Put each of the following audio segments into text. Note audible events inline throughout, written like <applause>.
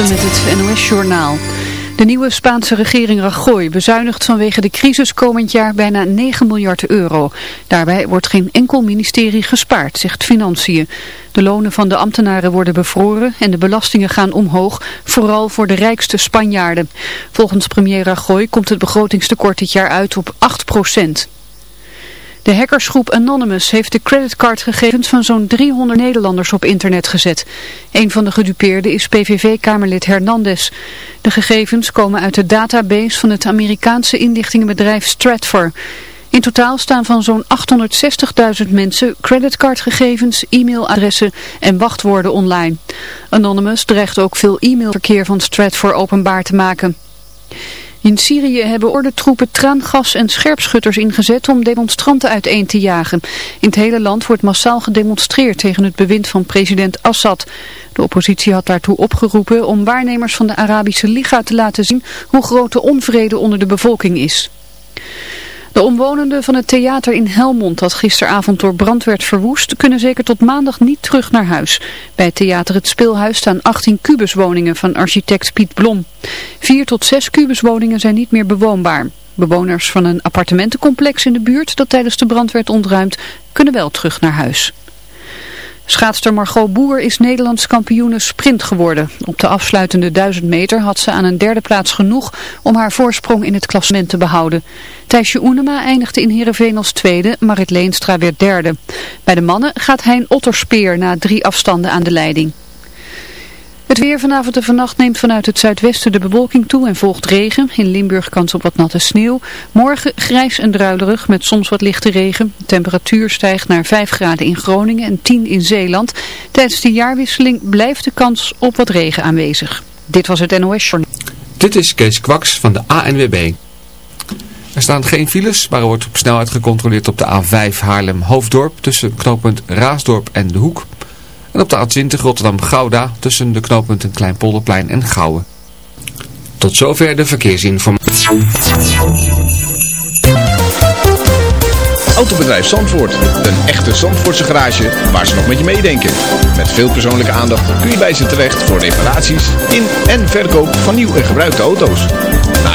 Met het NOS-journaal. De nieuwe Spaanse regering Rajoy bezuinigt vanwege de crisis komend jaar bijna 9 miljard euro. Daarbij wordt geen enkel ministerie gespaard, zegt Financiën. De lonen van de ambtenaren worden bevroren en de belastingen gaan omhoog, vooral voor de rijkste Spanjaarden. Volgens premier Rajoy komt het begrotingstekort dit jaar uit op 8 procent. De hackersgroep Anonymous heeft de creditcardgegevens van zo'n 300 Nederlanders op internet gezet. Een van de gedupeerden is PVV-kamerlid Hernandez. De gegevens komen uit de database van het Amerikaanse inlichtingenbedrijf Stratfor. In totaal staan van zo'n 860.000 mensen creditcardgegevens, e-mailadressen en wachtwoorden online. Anonymous dreigt ook veel e-mailverkeer van Stratfor openbaar te maken. In Syrië hebben ordentroepen traangas en scherpschutters ingezet om demonstranten uiteen te jagen. In het hele land wordt massaal gedemonstreerd tegen het bewind van president Assad. De oppositie had daartoe opgeroepen om waarnemers van de Arabische Liga te laten zien hoe groot de onvrede onder de bevolking is. De omwonenden van het theater in Helmond dat gisteravond door brand werd verwoest kunnen zeker tot maandag niet terug naar huis. Bij het theater Het Speelhuis staan 18 kubuswoningen van architect Piet Blom. Vier tot zes kubuswoningen zijn niet meer bewoonbaar. Bewoners van een appartementencomplex in de buurt dat tijdens de brand werd ontruimd kunnen wel terug naar huis. Schaatster Margot Boer is Nederlands kampioene sprint geworden. Op de afsluitende 1000 meter had ze aan een derde plaats genoeg om haar voorsprong in het klassement te behouden. Thijsje Oenema eindigde in Heerenveen als tweede, Marit Leenstra werd derde. Bij de mannen gaat Hein Otterspeer na drie afstanden aan de leiding. Het weer vanavond en vannacht neemt vanuit het zuidwesten de bewolking toe en volgt regen. In Limburg kans op wat natte sneeuw. Morgen grijs en druilerig met soms wat lichte regen. De temperatuur stijgt naar 5 graden in Groningen en 10 in Zeeland. Tijdens de jaarwisseling blijft de kans op wat regen aanwezig. Dit was het NOS Journal. Dit is Kees Kwaks van de ANWB. Er staan geen files, maar er wordt op snelheid gecontroleerd op de A5 Haarlem-Hoofddorp tussen knooppunt Raasdorp en De Hoek. En op de A20 Rotterdam-Gouda tussen de knooppunten Kleinpolderplein en Gouwen. Tot zover de verkeersinformatie. Autobedrijf Zandvoort. Een echte Zandvoortse garage waar ze nog met je meedenken. Met veel persoonlijke aandacht kun je bij ze terecht voor reparaties in en verkoop van nieuw en gebruikte auto's.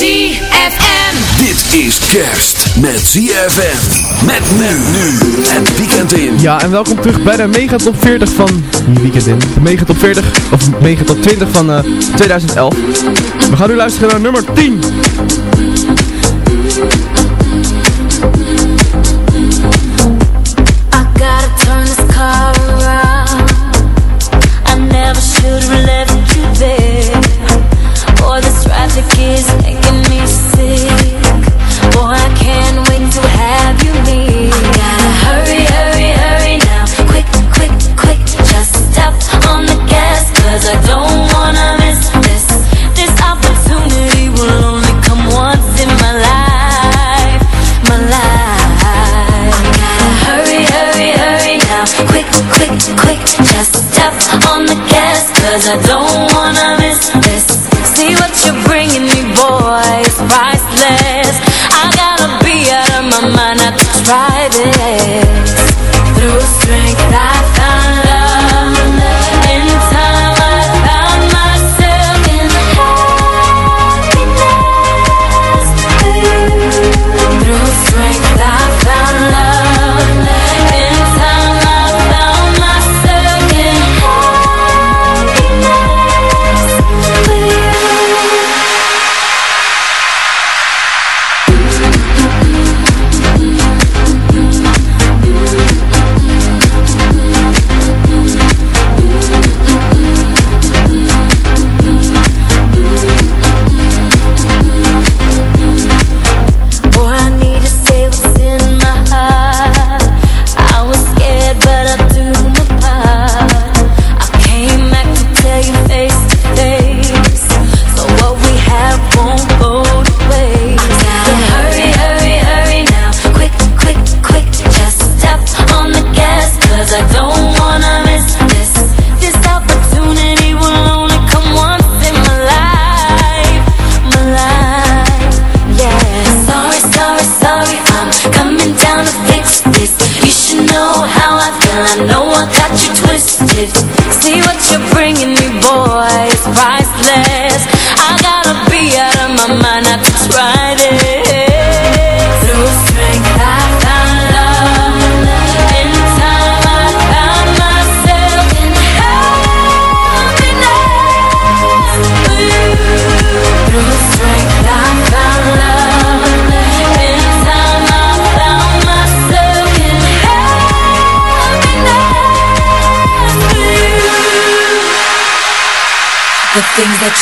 ZFM. Dit is kerst met ZFM. Met men nu. Het weekend in. Ja, en welkom terug bij de Mega Top 40 van weekend in. De Mega Top 40, of Mega Top 20 van uh, 2011. We gaan nu luisteren naar nummer 10.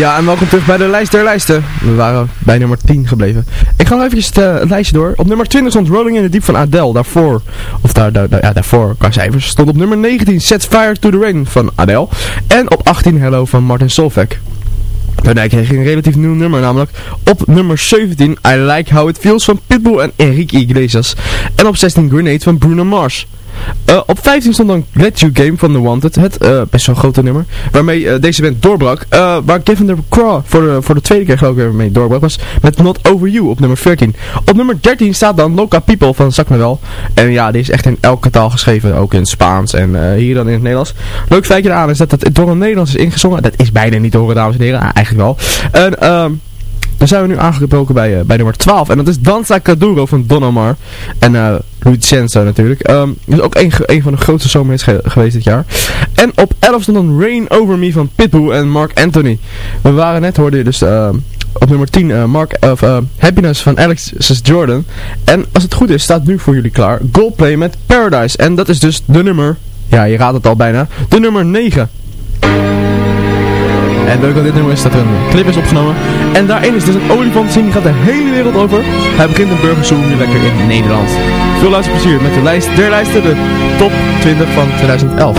Ja, en welkom terug bij de lijst der lijsten. We waren bij nummer 10 gebleven. Ik ga nog eh, het lijstje door. Op nummer 20 stond Rolling in the Deep van Adele. Daarvoor, of daar, daar, ja, daarvoor qua cijfers, stond op nummer 19 Set Fire to the Rain van Adele. En op 18 Hello van Martin Solveig. Daarna kreeg je een relatief nieuw nummer, namelijk op nummer 17 I Like How It Feels van Pitbull en Enrique Iglesias. En op 16 Grenade van Bruno Mars. Eh, op 15 stond dan Let You Game van The Wanted, het eh, best wel grote nummer, waarmee eh, deze band doorbrak. Waar Kevin de Craw voor de, voor de tweede keer geloof ik mee doorbrak was met Not Over You op nummer 14. Op nummer 13 staat dan Loca People van Zak Wel. En ja, die is echt in elke taal geschreven, ook in het Spaans en hier dan in het Nederlands. Leuk feitje aan is dat het door een Nederlands is ingezongen. Dat is bijna niet te horen, dames en heren. Ah, eigenlijk wel. En ehm dan zijn we nu aangebroken bij, eh, bij nummer 12. En dat is Danza Caduro van Don Omar. En eh Lucenzo natuurlijk. Dat is ook een, een van de grootste zomerhits ge- geweest dit jaar. En op 11 stond dan Rain Over Me van Pitbull en Mark Anthony. We waren net, hoorde je dus ehm, op nummer 10 eh, Mark, of, Happiness van Alexis Jordan. En als het goed is, staat nu voor jullie klaar Goldplay met Paradise. En dat is dus de nummer, ja je raadt het al bijna, de nummer 9. En leuk aan dit nummer is dat er een clip is opgenomen. En daarin is dus een olifant zien, die gaat de hele wereld over. Hij begint een burgerzoen nu lekker in Nederland. Veel luisterplezier met de lijst der lijsten, de top 20 van 2011.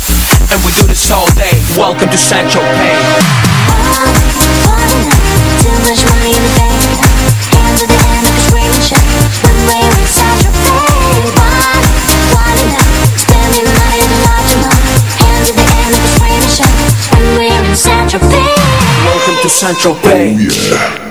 And we do this all day. Welcome to Sancho Pay. Too much money in the bank. Hand to the hand like a screaming check. When we're inside your bed, why not? Spending money in large amount. Hand to the hand like a screaming check. When we're inside your bed. Welcome to Central Bay.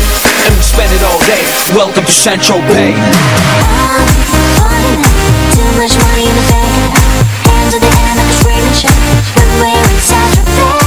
and we spend it all day. Welcome to Central Bay. Too much money in the bank. Hand to the a screaming check. When we're inside your bed,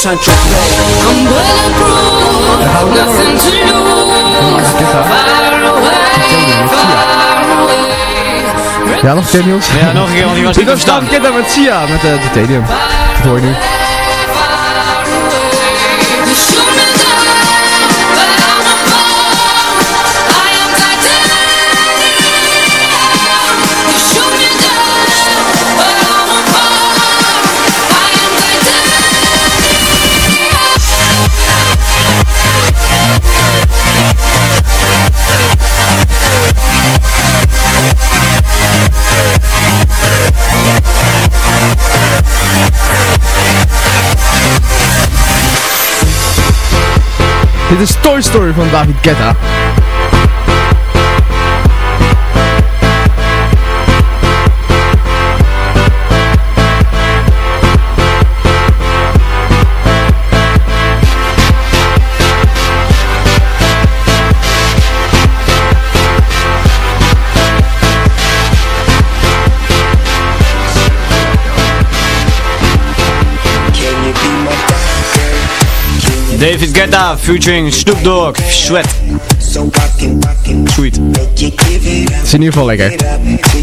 Central Bay. I'm bulletproof, nothing to lose. Far away, far away. Ja, nog een keer Niels? Ja, nog een keer, want die was Dit niet was verstaan. nog een keer met Sia, met de titanium. Dat hoor je nu. Dit is Toy Story van David Guetta. David Guetta featuring Snoop Dogg, Sweat. Sweet. Het is in ieder geval lekker.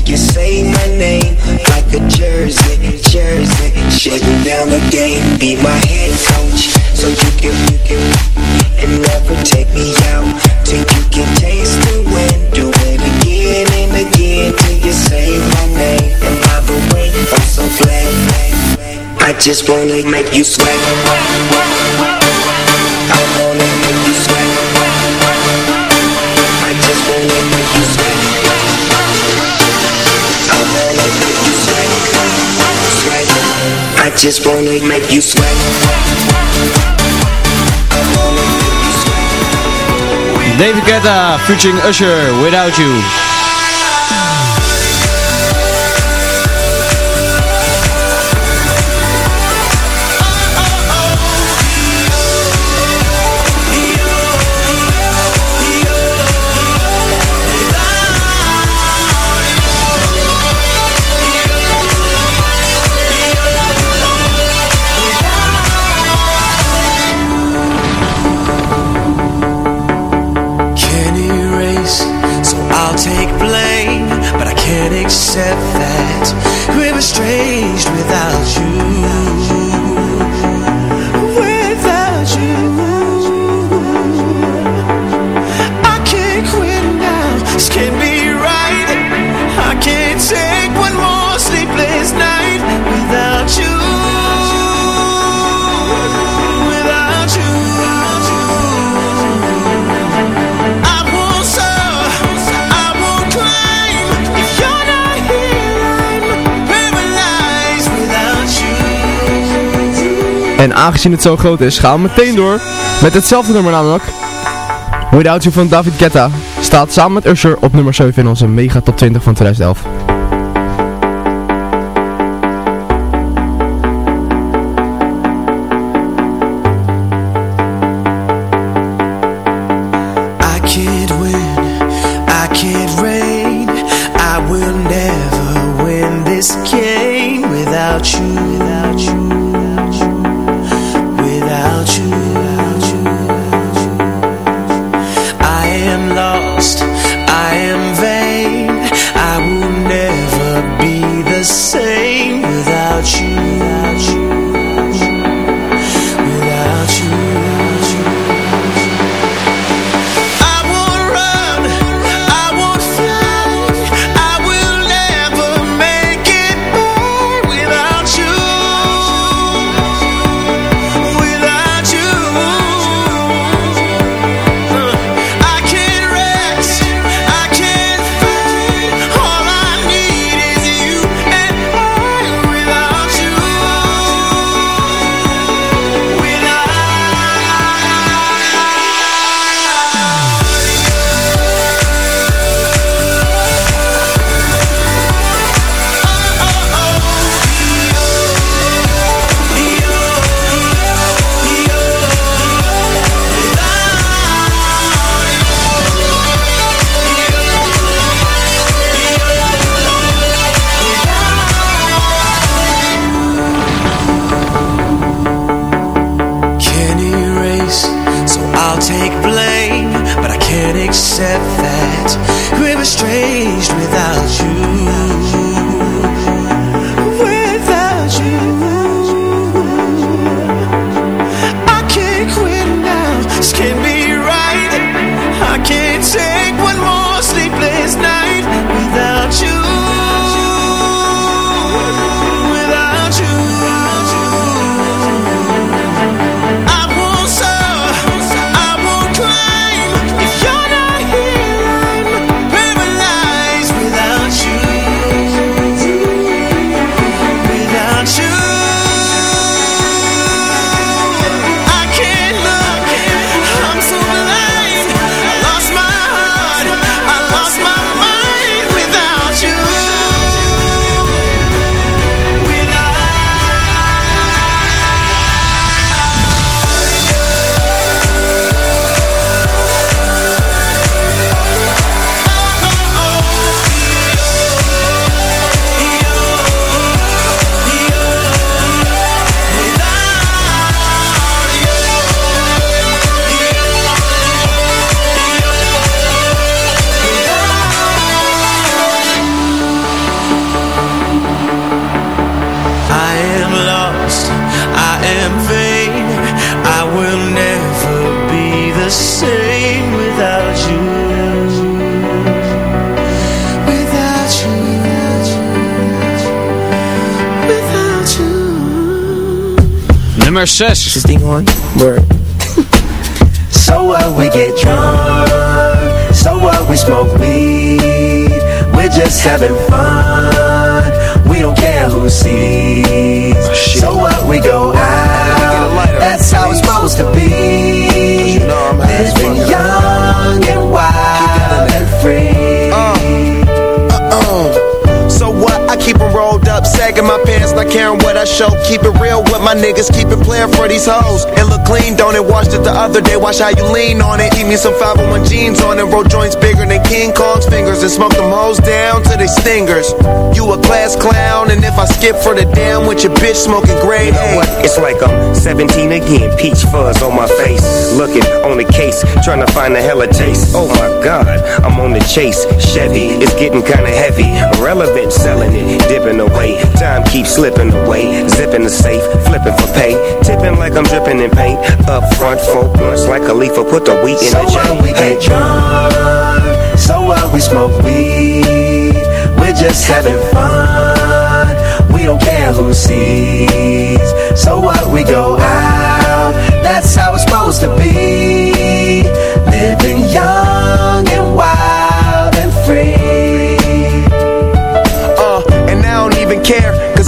You say my name like a just wanna make you sweat. David Guetta featuring Usher, Without You. En aangezien het zo groot is, gaan we meteen door met hetzelfde nummer namelijk. Without You van David Guetta staat samen met Usher op nummer 7 in onze mega top 20 van 2011. Nummer 6. Is ding on? Word. <laughs> so what we get drunk. So what we smoke weed. We're just having fun. We don't care who sees. Oh, so what we go out. That's how it's supposed to be. You know Living young and wild and free. Uh, uh, uh. So what? I keep them rolling sagging my pants, not caring what I show. Keep it real with my niggas, keep it playing for these hoes. It look clean, don't it? Washed it the other day, watch how you lean on it. Eat me some 501 jeans on it, roll joints bigger than King Kong's fingers, and smoke them hoes down to they stingers. You a class clown, and if I skip for the damn with your bitch smoking grade You know what? It's like I'm 17 again, peach fuzz on my face. Looking on the case, trying to find a hella taste. Oh my god, I'm on the chase. Chevy, it's getting kinda heavy. Irrelevant, selling it, dipping away. Time keeps slipping away. Zipping the safe, flipping for pay. Tipping like I'm dripping in paint. Up front, four blunts like a leaf, put the wheat in So the chain. we get drunk, so what we smoke weed. We're just having fun. We don't care who sees. So what we go out, that's how it's supposed to be. Living young and wild and free. Care.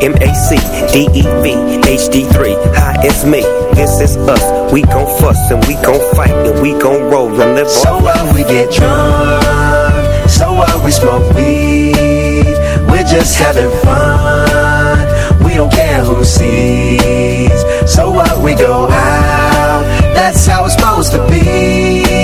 MAC, DEV, HD3. Hi, it's me. This is us. We gon' fuss and we gon' fight and we gon' roll and live So on. what we get drunk, so what we smoke weed. We're just having fun. We don't care who sees. So what we go out, that's how it's supposed to be.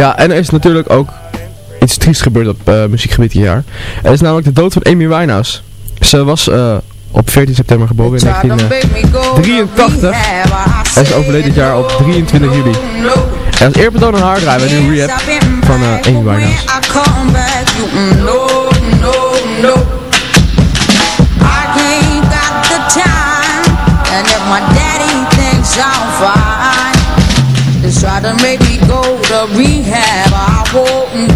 Ja, en er is natuurlijk ook iets triest gebeurd op eh, muziekgebied dit jaar. Er is namelijk de dood van Amy Winehouse. Ze was eh, op 14 september geboren in 1983. En ze overleed dit jaar op 23 juli. En als eerbetoon aan haar draaien we nu Rehab van eh, Amy Winehouse. And if my daddy thinks I'm fine, they try to make rehab. I won't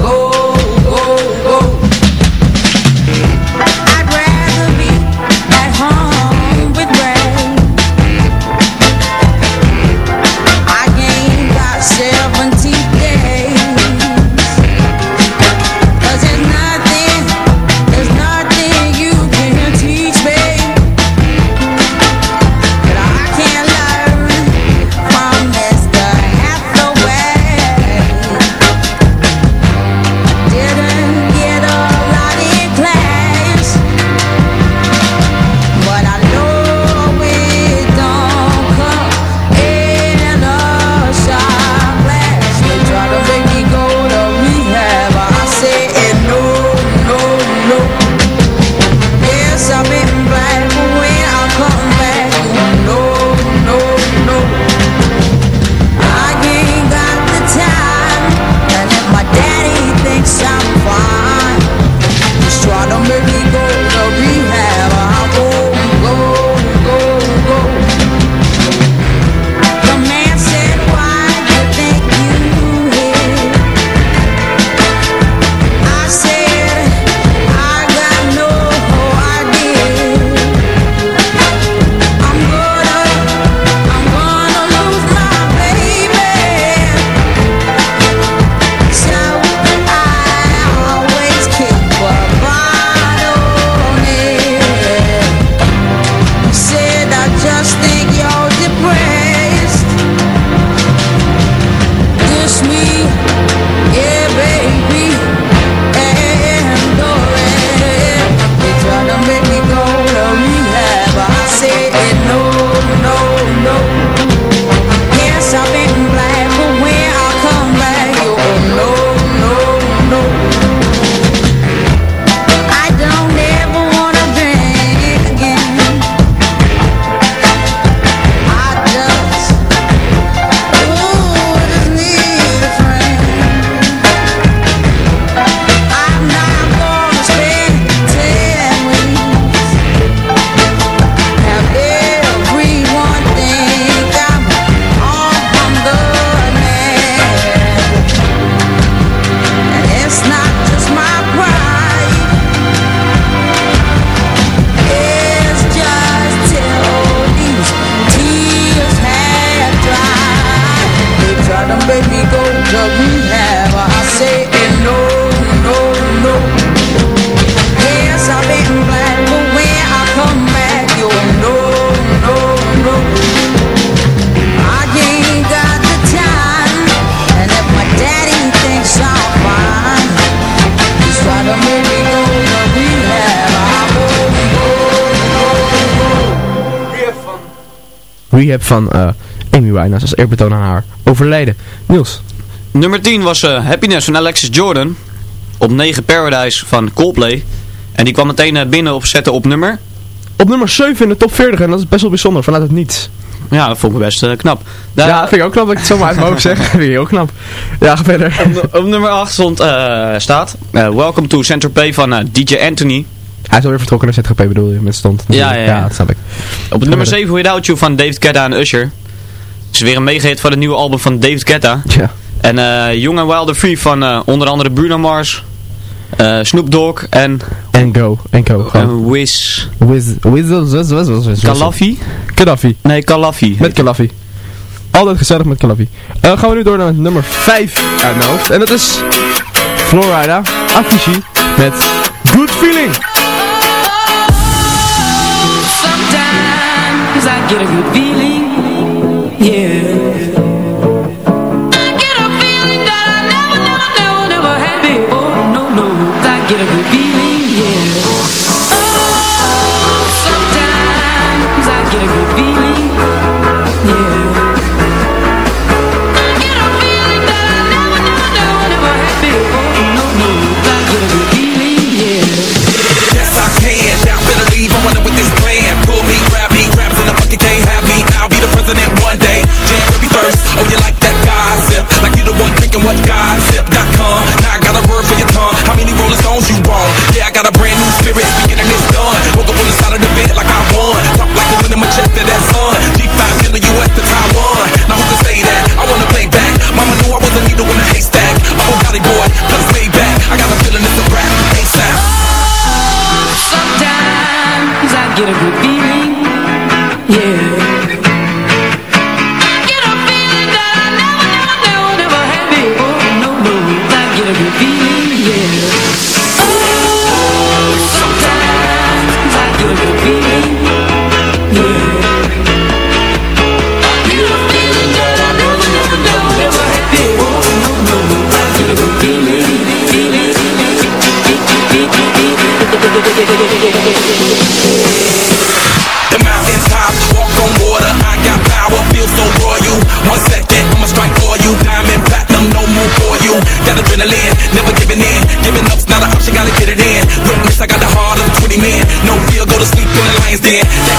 Rehab van eh, Amy Winehouse als eerbetoon aan haar overlijden. Niels. Nummer 10 was eh, Happiness van Alexis Jordan. Op 9 Paradise van Coldplay. En die kwam meteen eh, binnen op zetten op nummer. Op nummer 7 in de top 40 en dat is best wel bijzonder, vanuit het niets. Ja, dat vond ik best knap. Ja, vind ik ook knap dat ik het zomaar uit mijn hoofd zeg. <laughs> vind ik heel knap. Ja, ga verder. op, op nummer 8 stond, staat eh, Welcome to Saint-Tropez van eh, DJ Anthony. Hij is alweer vertrokken naar ZGP bedoel je, met stond. Ja, ja, ja. dat snap ik. Op nummer 7 Without You van David Guetta en Usher. Het is weer een megahit van het nieuwe album van David Guetta. Ja. En eh Young and Wilder Free van eh, onder andere Bruno Mars, eh, Snoop Dogg en En go, en go. eh, Wiz Wiz, Wiz, Wiz, Wiz, Wiz. Kalafi. Gaddafi. Nee, Kalafi. Met Kalafi. Altijd gezellig met Kalafi. Eh gaan we nu door naar nummer 5 uit mijn hoofd. En dat is Florida, Avicii, met Good Feeling. Sometimes I get a good feeling, yeah. I get a feeling that I never, never, never, never had before. No, no, I get a good Oh, you like that gossip? Like you the one drinking what gossip.com. Now I got a word for your tongue. How many Rolling Stones you want? Yeah, I got a brand new spirit. We getting this done. Woke up on the side of the bed like I won. Talk like a winner, my check to that sun. G5 to the US to Taiwan. Now who can say that? I wanna play back. Mama knew I wasn't needle in a haystack. Oh, Gotti boy, plus way back. I got a feeling it's a rap. ASAP. Sometimes I get a good feeling, get in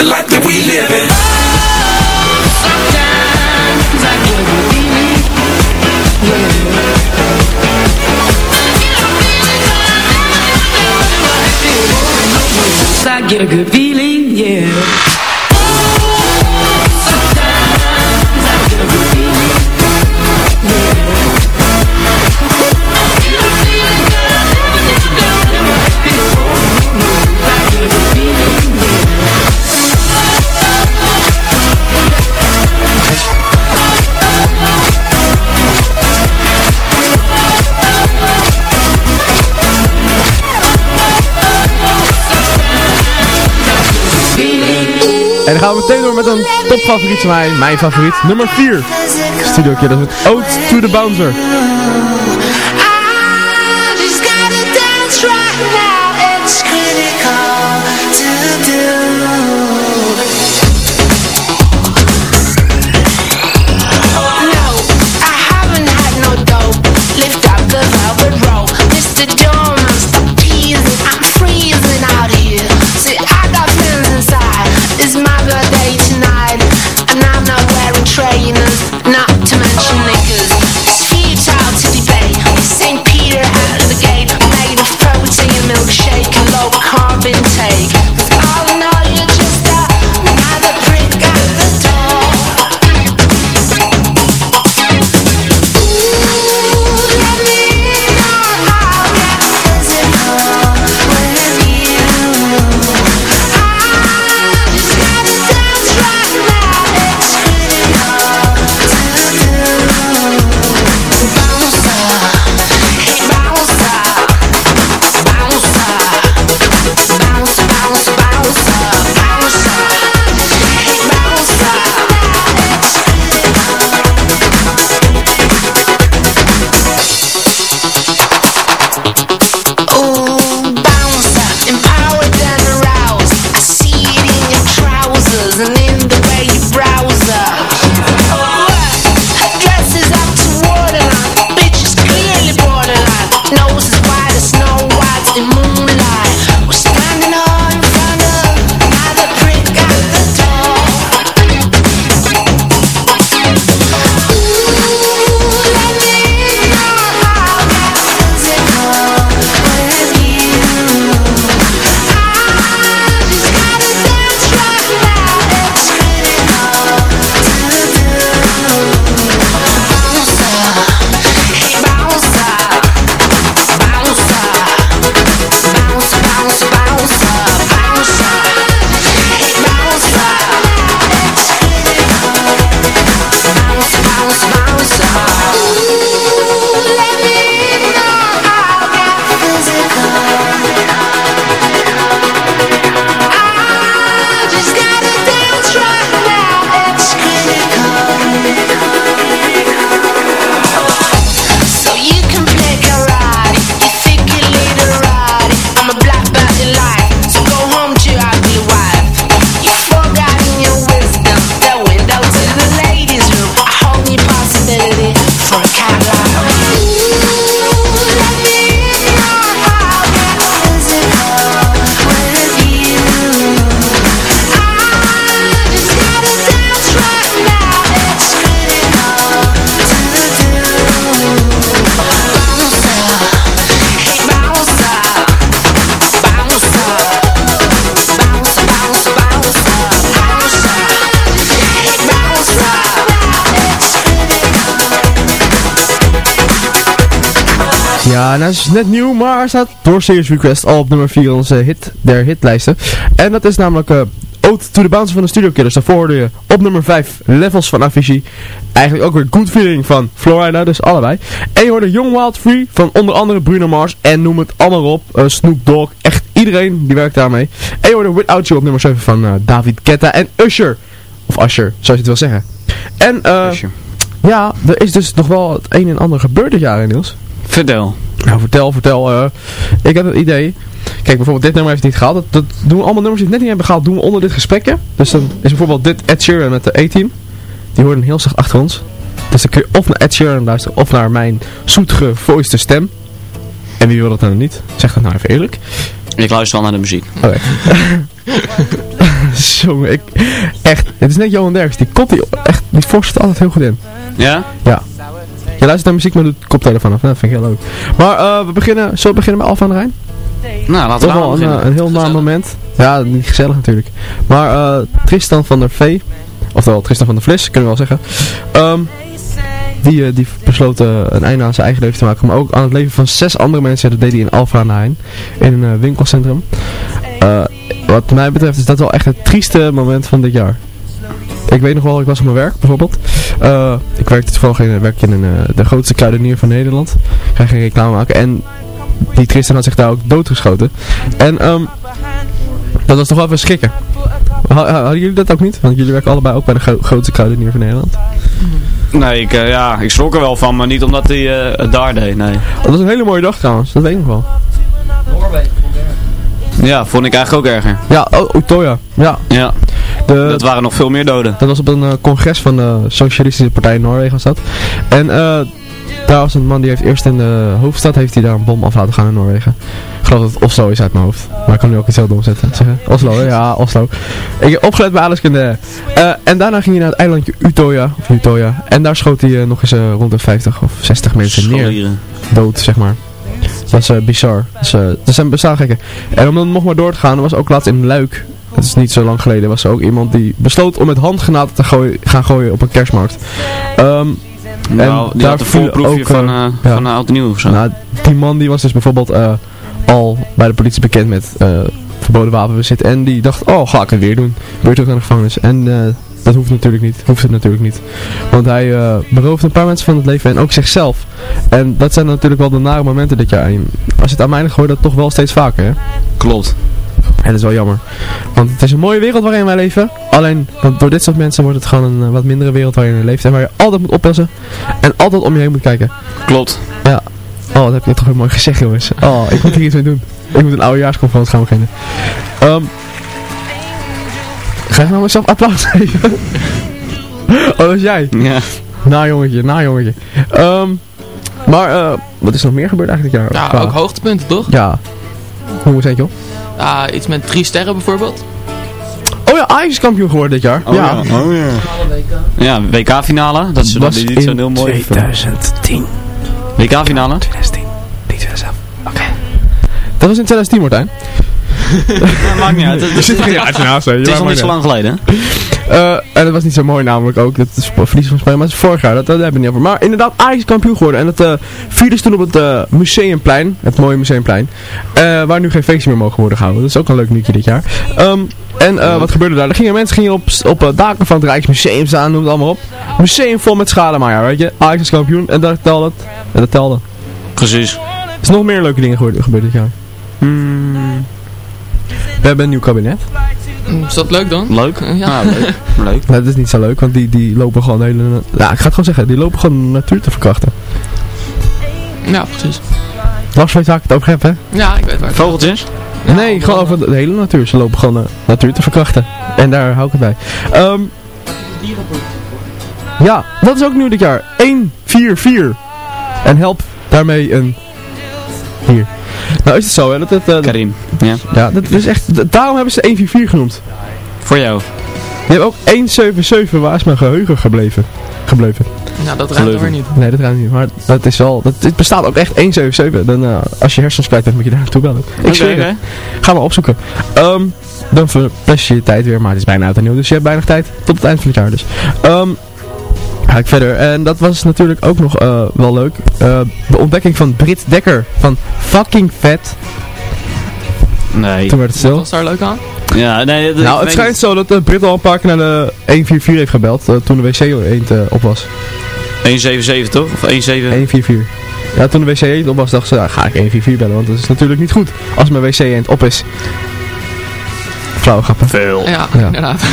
the life that we live in. Sometimes I yeah. I get a good feeling, yeah. En dan gaan we meteen door met een topfavoriet van mij, mijn favoriet, nummer 4. Studio Killers met Ode to the Bouncer. Ja, nou, het is net nieuw, maar staat door Serious Request al op nummer 4 onze hit der hitlijsten. En dat is namelijk uh, Ode to the Bouncer van de Studio Killers. Daarvoor hoorde je op nummer 5 Levels van Avicii. Eigenlijk ook weer Good Feeling van Florida, dus allebei. En je hoorde Young Wild Free van onder andere Bruno Mars en noem het allemaal op. Uh, Snoop Dogg, echt iedereen die werkt daarmee. En je hoorde Without You op nummer 7 van uh, David Guetta en Usher. Of Usher, zou je het wel zeggen. En eh ja, er is dus nog wel het een en ander gebeurd dit jaar, Niels. Vertel. Nou, vertel, vertel. eh ik heb het idee. Kijk, bijvoorbeeld dit nummer heeft het niet gehaald. Dat, dat doen we allemaal nummers die het net niet hebben gehaald, doen we onder dit gesprekje. Dus dan is bijvoorbeeld dit Ed Sheeran met de A-team. Die hoorden heel zacht achter ons. Dus dan kun je of naar Ed Sheeran luisteren, of naar mijn zoetige, voiced stem. En wie wil dat nou niet? Zeg dat nou even eerlijk. Ik luister al naar de muziek. Oké. <laughs> Zo, ik... Echt, het is net Johan Derks. Die kop, die, echt, die zit altijd heel goed in. Ja? Ja. Je luistert naar muziek, maar doet koptelefoon af. Nou, dat vind ik heel leuk. Maar eh, we beginnen, zullen we beginnen met Alfa aan de Rijn? Nou, laten we wel een, eh, een heel naar moment. Ja, niet gezellig natuurlijk. Maar eh, Tristan van der Vee, oftewel Tristan van der Vlis, kunnen we wel zeggen. Ehm, die, die besloot een einde aan zijn eigen leven te maken. Maar ook aan het leven van zes andere mensen. Dat deed hij in Alfa aan de Rijn. In een winkelcentrum. Eh, wat mij betreft is dat wel echt het trieste moment van dit jaar. Ik weet nog wel, ik was op mijn werk bijvoorbeeld. Eh, ik werkte toevallig in, werk in een, eh, de grootste kruidenier van Nederland. Ik ga geen reclame maken. En die Tristan had zich daar ook doodgeschoten. En ehm, dat was toch wel even schrikken. Ha- ha- Hadden jullie dat ook niet? Want jullie werken allebei ook bij de gro- grootste kruidenier van Nederland. Nee, ik, eh, ja, ik schrok er wel van, maar niet omdat hij eh, het daar deed, nee. Dat was een hele mooie dag trouwens, dat weet ik nog wel. Ja, vond ik eigenlijk ook erger. Ja, oh, Utoya. Ja. Ja, De, dat waren nog veel meer doden. Dat was op een eh, congres van de Socialistische Partij in Noorwegen was dat. En eh, daar was een man die heeft eerst in de hoofdstad heeft hij daar een bom af laten gaan in Noorwegen. Ik geloof dat het Oslo is uit mijn hoofd. Maar ik kan nu ook iets heel dom zetten. zeggen. Oslo, ja, Oslo. Ik heb opgelet bij alleskunde. Eh en daarna ging hij naar het eilandje Utoya. Of Utoya. En daar schoot hij nog eens rond de 50 of 60 mensen neer. Dood, zeg maar. Dat is eh, bizar. Dat, is, eh, dat zijn bestaan gekken. En om dan nog maar door te gaan, er was ook laatst in Luik, dat is niet zo lang geleden, was er ook iemand die besloot om met handgranaten te gooien, gaan gooien op een kerstmarkt. Ehm, Nou, een vielen voorproefje ook, van, eh ja. van Oud en Nieuw of zo. Nou, die man die was dus bijvoorbeeld al bij de politie bekend met verboden wapenbezit. En die dacht, oh ga ik het weer doen. Weer terug naar de gevangenis. En eh, dat hoeft natuurlijk niet. Hoeft het natuurlijk niet. Want hij eh berooft een paar mensen van het leven en ook zichzelf. En dat zijn natuurlijk wel de nare momenten dit jaar. En als het aan mij ligt, hoor dat toch wel steeds vaker. Hè? Klopt. En dat is wel jammer. Want het is een mooie wereld waarin wij leven. Alleen door dit soort mensen wordt het gewoon een eh, wat mindere wereld waarin je leeft. En waar je altijd moet oppassen. En altijd om je heen moet kijken. Klopt. Ja. Oh, dat heb je toch weer mooi gezegd, jongens. Oh, ik moet hier iets mee doen. Ik moet een oudejaarsconferentie gaan beginnen. Ehm ga ik nou mezelf applaus geven? oh, dat is jij? Ja. Na jongetje, na jongetje. Ehm maar, eh, wat is er nog meer gebeurd eigenlijk dit jaar? Ja, Qua- ook hoogtepunten toch? Ja. Hoe moet het, joh? Ja, iets met drie sterren bijvoorbeeld. Oh ja, Ajax is kampioen geworden dit jaar. Oh ja. Oh ja. Ja, WK-finale. Dat is dat Was is niet zo in heel mooi. 2010. WK-finale? 2010. Niet 2011. Oké. Dat was in 2010, Martijn. Ja, maakt niet uit. <laughs> Het, Er zit er geen jaartje naast, hè. Je Het is nog niet zo lang geleden. Eh, en dat was niet zo mooi namelijk ook. Dat is verlies van Spanje, maar het is vorig jaar. Dat, dat hebben we niet over. Maar inderdaad, Ajax is kampioen geworden. En het eh vierde is toen op het eh, Museumplein. Het mooie Museumplein. eh, waar nu geen feestjes meer mogen worden gehouden. Dat is ook een leuk nieuwtje dit jaar. Ehm, en eh, wat gebeurde daar? Er gingen mensen gingen op, op daken van het Rijksmuseum staan, noem het allemaal op. Museum vol met schade, maar ja, weet je. Ajax is kampioen en dat telde het. En dat telde. Precies. Er is nog meer leuke dingen gebeurd, gebeurd dit jaar. Hmm. We hebben een nieuw kabinet. Is dat leuk dan? Leuk. Ja. leuk. <laughs> leuk. Dat is niet zo leuk, want die, die lopen gewoon de hele... Ja, ik ga het gewoon zeggen. Die lopen gewoon de natuur te verkrachten. Ja, precies. Lars weet waar ik het over heb, hè? Ja, ik weet waar Vogeltjes? nee, gewoon over de hele natuur. Ze lopen gewoon de natuur te verkrachten. En daar hou ik het bij. Ehm ja, dat is ook nieuw dit jaar. 144. En help daarmee een... Hier. <laughs> Nou is het zo, hè? Dat het, eh, Karim. Ja. ja, dat is echt... Daarom hebben ze 144 genoemd. Voor jou. Je hebt ook 177. Waar is mijn geheugen gebleven? Gebleven. Ja, dat ruimt er weer niet. Nee, dat ruimt niet. Maar dat is wel... Dat, het bestaat ook echt 177. Dan, eh, als je hersens kwijt bent, moet je daar naartoe bellen. Ik Oké, zweer oké. Ga maar opzoeken. Ehm, dan verpest je je tijd weer. Maar het is bijna uit en nieuw. Dus je hebt weinig tijd. Tot het eind van het jaar dus. Ehm ga ik verder. En dat was natuurlijk ook nog eh, wel leuk. Eh, de ontdekking van Brit Dekker. Van fucking vet. Nee. Toen werd het stil. Wat was daar leuk aan? Ja, nee. dat- Nou, het schijnt zo dat de Brit al een paar keer naar de 144 heeft gebeld. eh, toen de wc eend eh, op was. niet. 177 toch? Of 17... 144. Ja, toen de wc eend op was, dacht ze, nou, ga ik 144 bellen. Want dat is natuurlijk niet goed als mijn wc eend op is. Flauwe grappen. Veel. Ja, Ja. inderdaad. <laughs>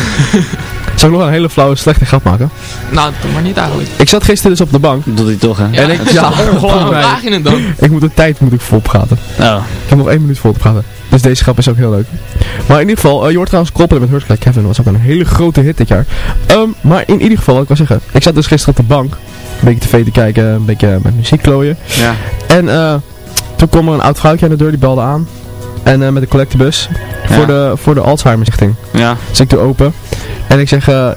Zal ik nog een hele flauwe, slechte grap maken? nou, doe maar niet eigenlijk. Ik zat gisteren dus op de bank. Dat doet hij toch, hè? en ik, dat ja, vraag je het dan? Ik moet de tijd moet ik vol praten. Oh. Ik heb nog één minuut vol te praten. Dus deze grap is ook heel leuk. Maar in ieder geval, eh, je hoort trouwens koppelen met Like Kevin. was ook een hele grote hit dit jaar. Ehm, maar in ieder geval, wat ik wil zeggen. Ik zat dus gisteren op de bank. Een beetje tv te kijken, een beetje met muziek klooien. Ja. En eh, toen kwam er een oud vrouwtje aan de deur, die belde aan. En eh, met een collectebus. Voor, de, voor de Alzheimer stichting. Ja. Dus ik doe open. En ik zeg, eh,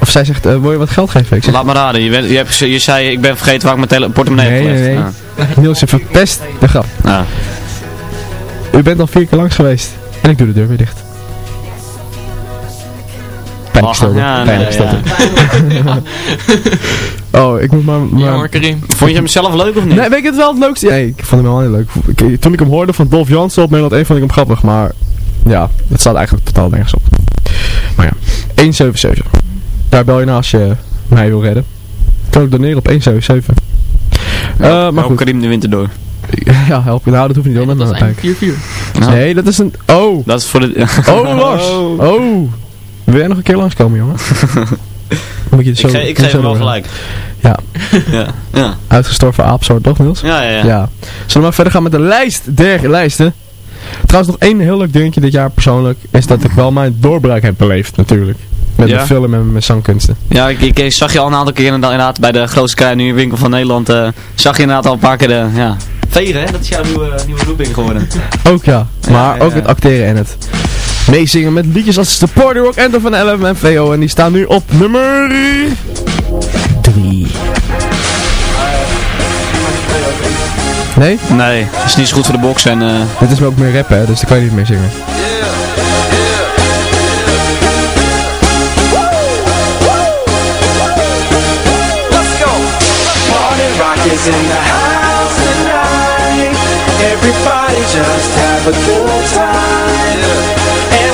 of zij zegt, eh, wil je wat geld geven? Ik zeg, Laat me raden. Je, bent, je, hebt, je zei, ik ben vergeten waar ik mijn portemonnee nee, heb nee, gelegd. nee. <laughs> Niels, je verpest de grap. Ja. U bent al vier keer langs geweest. En ik doe de deur weer dicht. Pijnlijk ja, nee, ja. <laughs> oh, ik moet maar... maar... Karim. Vond je hem zelf leuk of niet? Nee, weet ik het wel het leukste? Nee, ik vond hem helemaal niet leuk. Ik- toen ik hem hoorde van Dolph Jansen op Nederland 1 vond ik hem grappig. Maar ja, het staat eigenlijk totaal nergens op. Maar ja, 177. Daar bel je naar als je mij wil redden. Kan ik doneren op 177. Eh maar goed. Karim de winter door. <laughs> Ja, help je. Nou, dat hoeft niet hoor. Met Dat is pijk. 144. Nou, Nee, dat is een... Oh! Dat is voor de... Oh, Lars! <laughs> Oh! Wil jij nog een keer langskomen, jongen? <laughs> Moet je het zo, ik, ge- ik geef hem wel gelijk. Ja. <laughs> ja. ja. Uitgestorven aapsoort, toch Niels? Ja, ja, ja. Zullen we maar verder gaan met de lijst der lijsten? Trouwens, nog één heel leuk dingetje dit jaar persoonlijk, is dat ik wel mijn doorbraak heb beleefd, natuurlijk. Met Ja? mijn film en mijn zangkunsten. Ja, ik, ik, ik zag je al een aantal keer inderdaad, bij de grootste kruidenwinkel van Nederland. eh, zag je inderdaad al een paar keer de, ja, vegen, hè? Dat is jouw nieuwe, nieuwe roeping geworden. Ook ja, maar ja, ook ja. het acteren en het meezingen met liedjes als de Party Rock Anthem van LMFAO. En die staan nu op nummer 3. Nee? Nee, dat is niet zo goed voor de box en... eh Dit is ook meer rappen, hè, dus daar kan je niet mee zingen. Let's go. Party rock is in the house tonight. Everybody just have a good time.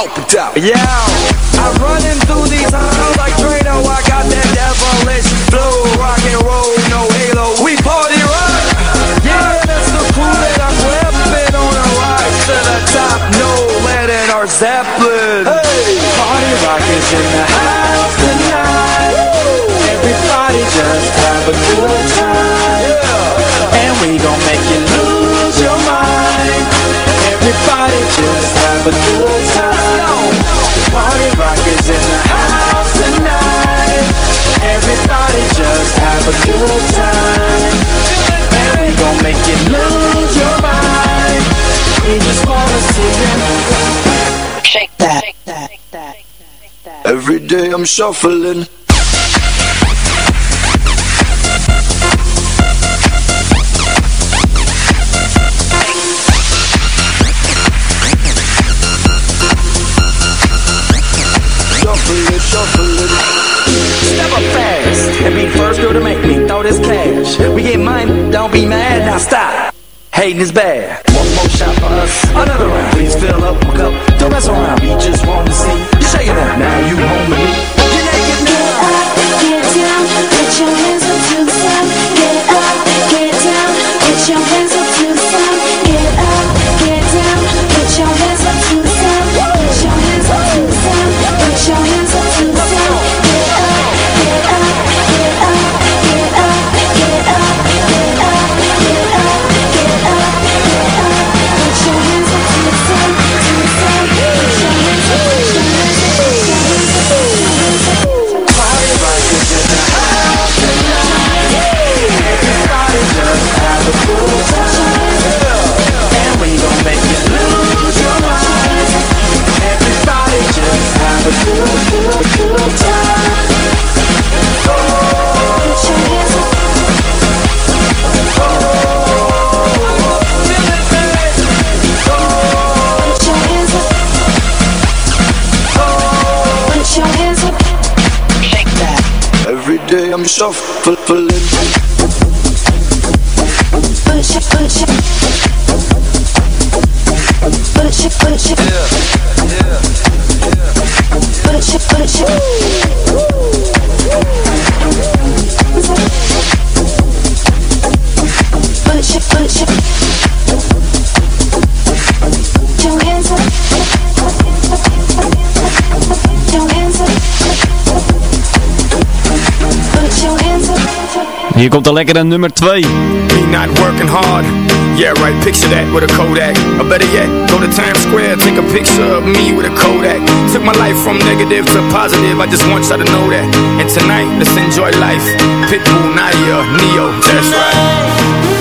Money, open up. Yeah, I'm running through these halls like Drano. I got that devilish flow, rock and roll, no halo. We party rock. Yeah, that's the crew that I'm repping on a rise to the top. No lead in our Zeppelin. Hey, party rock is in the house tonight. Everybody just have a good time. And we gon' make you lose your mind. Everybody just have a good first girl to make me throw this cash. We get don't be mad, now stop. Hating is bad. One more shot for us, another round. Please fill up my cup, don't mess around. We just want to see Push it, push it. Push it, push it. Yeah. Hier komt de lekkere nummer 2. Me not working hard. Yeah, right, picture that with a Kodak. Or better yet, go to Times Square, take a picture of me with a Kodak. Took my life from negative to positive, I just want y'all to know that. And tonight, let's enjoy life. Pitbull, Nadia, Neo, that's right.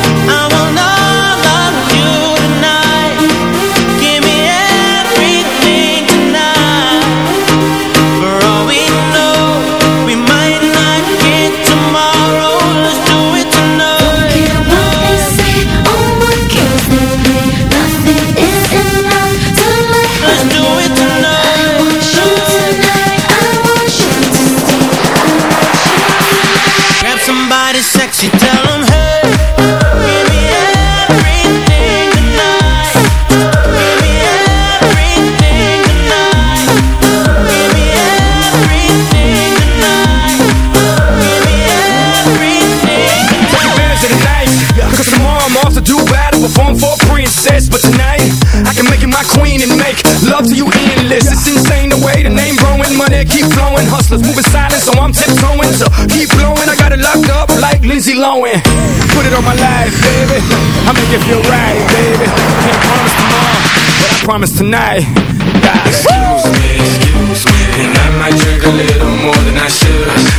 Queen and make love to you endless. It's insane the way the name growing, money keep flowing. Hustlers moving silent, so I'm tiptoeing. So keep blowing, I got it locked up like Lindsay Lohan. Put it on my life, baby. I make it feel right, baby. Can't promise tomorrow, but I promise tonight. God. Excuse me, excuse me, and I might drink a little more than I should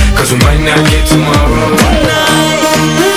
Cause we might not get tomorrow. Tonight, I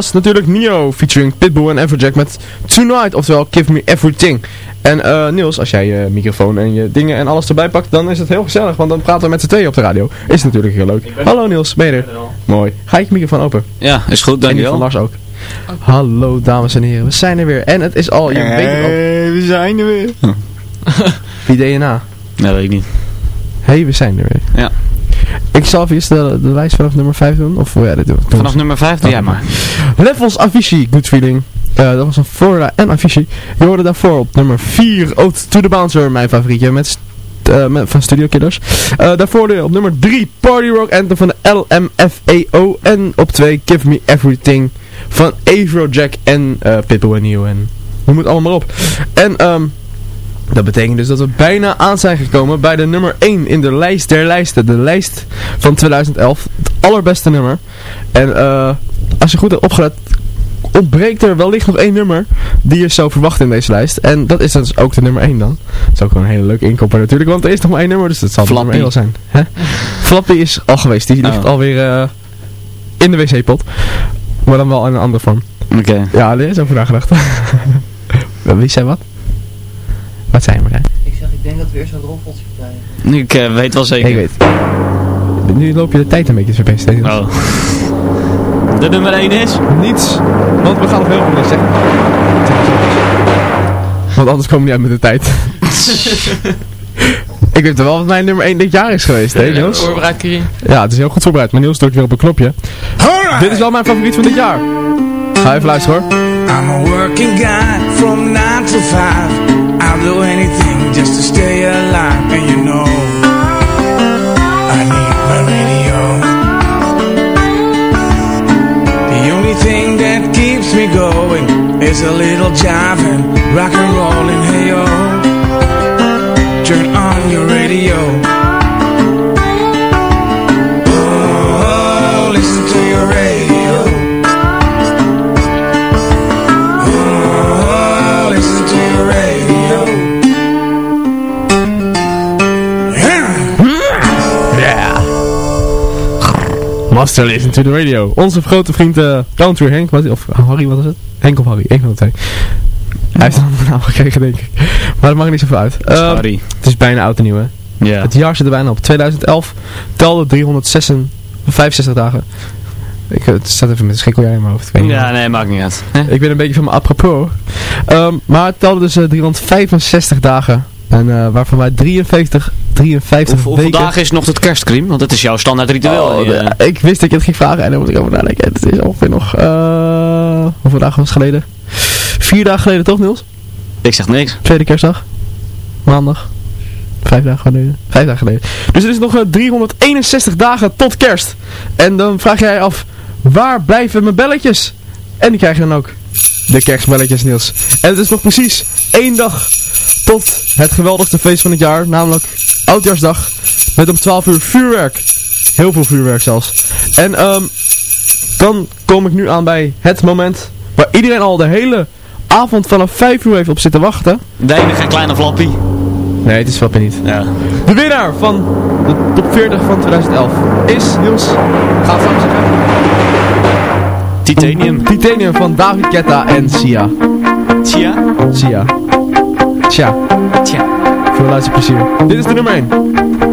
was natuurlijk Neo featuring Pitbull en Everjack met Tonight, oftewel Give Me Everything. En eh Niels, als jij je microfoon en je dingen en alles erbij pakt, dan is het heel gezellig, want dan praten we met z'n tweeën op de radio. Is natuurlijk heel leuk. Hallo Niels, ben je er? Mooi. Ga ik je microfoon open? Ja, is goed, En die dankjewel. van Lars ook. Hallo dames en heren, we zijn er weer. En het is al, je weet het al. we zijn er weer. Wie DNA? Nee, weet ik niet. Hé, hey, we zijn er weer. Ja. Ik zal even de, de lijst vanaf nummer 5 doen. Of wil jij dit doen? Doe Vanaf nummer 5 doe jij maar. Levels Avicii, Good Feeling. Eh, dat was een Florida en Avicii. Je hoorde daarvoor op nummer 4 Ode to the Bouncer, mijn favorietje, met, met, van Studio Killers. Eh, daarvoor op nummer 3 Party Rock Anthem van de LMFAO. En op 2 Give Me Everything van Afrojack en eh Pitbull en Neo. En noem het allemaal op. En ehm dat betekent dus dat we bijna aan zijn gekomen bij de nummer 1 in de lijst der lijsten. De lijst van 2011. Het allerbeste nummer. En eh, als je goed hebt opgelet, ontbreekt er wellicht nog één nummer die je zou verwachten in deze lijst. En dat is dus ook de nummer 1 dan. Dat is ook gewoon een hele leuke inkoper natuurlijk, want er is nog maar één nummer, dus dat zal de nummer 1 wel zijn. Hè? Flappy is al geweest, die ligt Oh. alweer eh, in de wc-pot. Maar dan wel in een andere vorm. Oké. Ja, daar is over nagedacht. <laughs> Wie zei wat? Wat zei je Marijn? Ik zeg, ik denk dat we eerst een roffeltje krijgen. Ik eh, weet wel zeker. Ik weet. Nu loop je de tijd een beetje te verpesten. Oh. De nummer 1 is? Niets. Want we gaan nog heel veel dingen zeggen. Want anders komen we niet uit met de tijd. <laughs> ik weet wel wat mijn nummer 1 dit jaar is geweest, hè Niels? Voorbereid, Kiri. Ja, het is heel goed voorbereid, maar Niels drukt weer op een knopje. Dit is wel mijn favoriet van dit jaar. Ga even luisteren hoor. I'm a working guy from 9 to 5 I'll do anything just to stay alive And you know. I need my radio. The only thing that keeps me going Is a little jive and rock and roll Master listen to the radio. Onze grote vriend uh, Country Henk, was, of Harry, wat is het? Henk of Harry, één van de twee. Hij heeft een andere naam gekregen, denk ik. Maar dat maakt niet zoveel uit. Harry. Het is bijna oud en nieuw, hè? Ja. Het jaar zit er bijna op. 2011 telde 365 dagen. Ik, het staat even met een schrikkeljaar in mijn hoofd. Niet ja, nee, maakt niet uit. Ik ben een beetje van mijn apropos. Um, maar het telde dus uh, 365 dagen. En uh, waarvan wij 53, 53 Hoe, hoeveel dagen is nog het kerstkrim? Want dat is jouw standaard ritueel. Oh, de, ik wist dat je het ging vragen en daar moet ik over nadenken. Het is ongeveer nog... Uh, hoeveel dagen was het geleden? Vier dagen geleden toch Niels? Ik zeg niks. Tweede kerstdag. Maandag. Vijf dagen geleden. Vijf dagen geleden. Dus het is nog uh, 361 dagen tot kerst. En dan vraag jij af, waar blijven mijn belletjes? En die krijg je dan ook. De kerstbelletjes Niels. En het is nog precies één dag tot het geweldigste feest van het jaar. Namelijk Oudjaarsdag. Met om 12 uur vuurwerk. Heel veel vuurwerk zelfs. En um, dan kom ik nu aan bij het moment waar iedereen al de hele avond vanaf 5 uur heeft op zitten wachten. De enige kleine flappy. Nee, het is Flappy niet. Ja. De winnaar van de top 40 van 2011 is Niels. Ga het zeggen. Titanium. Titanium van David Guetta en Sia. Sia? Sia. Tja. Tja. Veel luisterplezier. Dit is de nummer 1.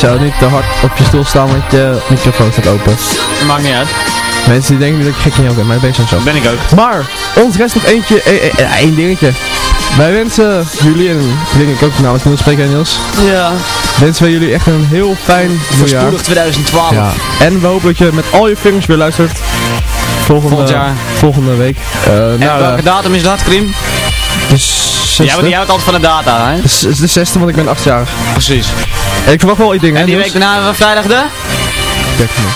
Ik zou niet te hard op je stoel staan, want je microfoon staat open. Maakt niet uit. Mensen die denken dat ik gek in jou ben, maar dat ben ik zo. Ben ik ook. Maar, ons rest nog eentje, eh, eh, eh, één dingetje. Wij wensen jullie, en ik denk ik ook namens Niels spreken Niels, Ja. wensen wij jullie echt een heel fijn. Voorspoedig 2012. Ja. En we hopen dat je met al je vingers weer luistert. Volgende, Volgend jaar. volgende week. Uh, En nou, welke eh, datum is dat, Krim? De zesde. Jij bent, jij bent altijd van de data, hè? De, z- de zesde, want ik ben achtjarig. Precies. En ik verwacht wel iets dingen, En hè, die week daarna, vrijdag de? Dertiende.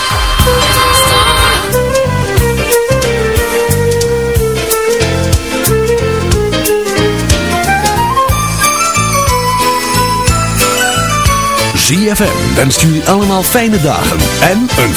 ZFM wenst jullie allemaal fijne dagen en een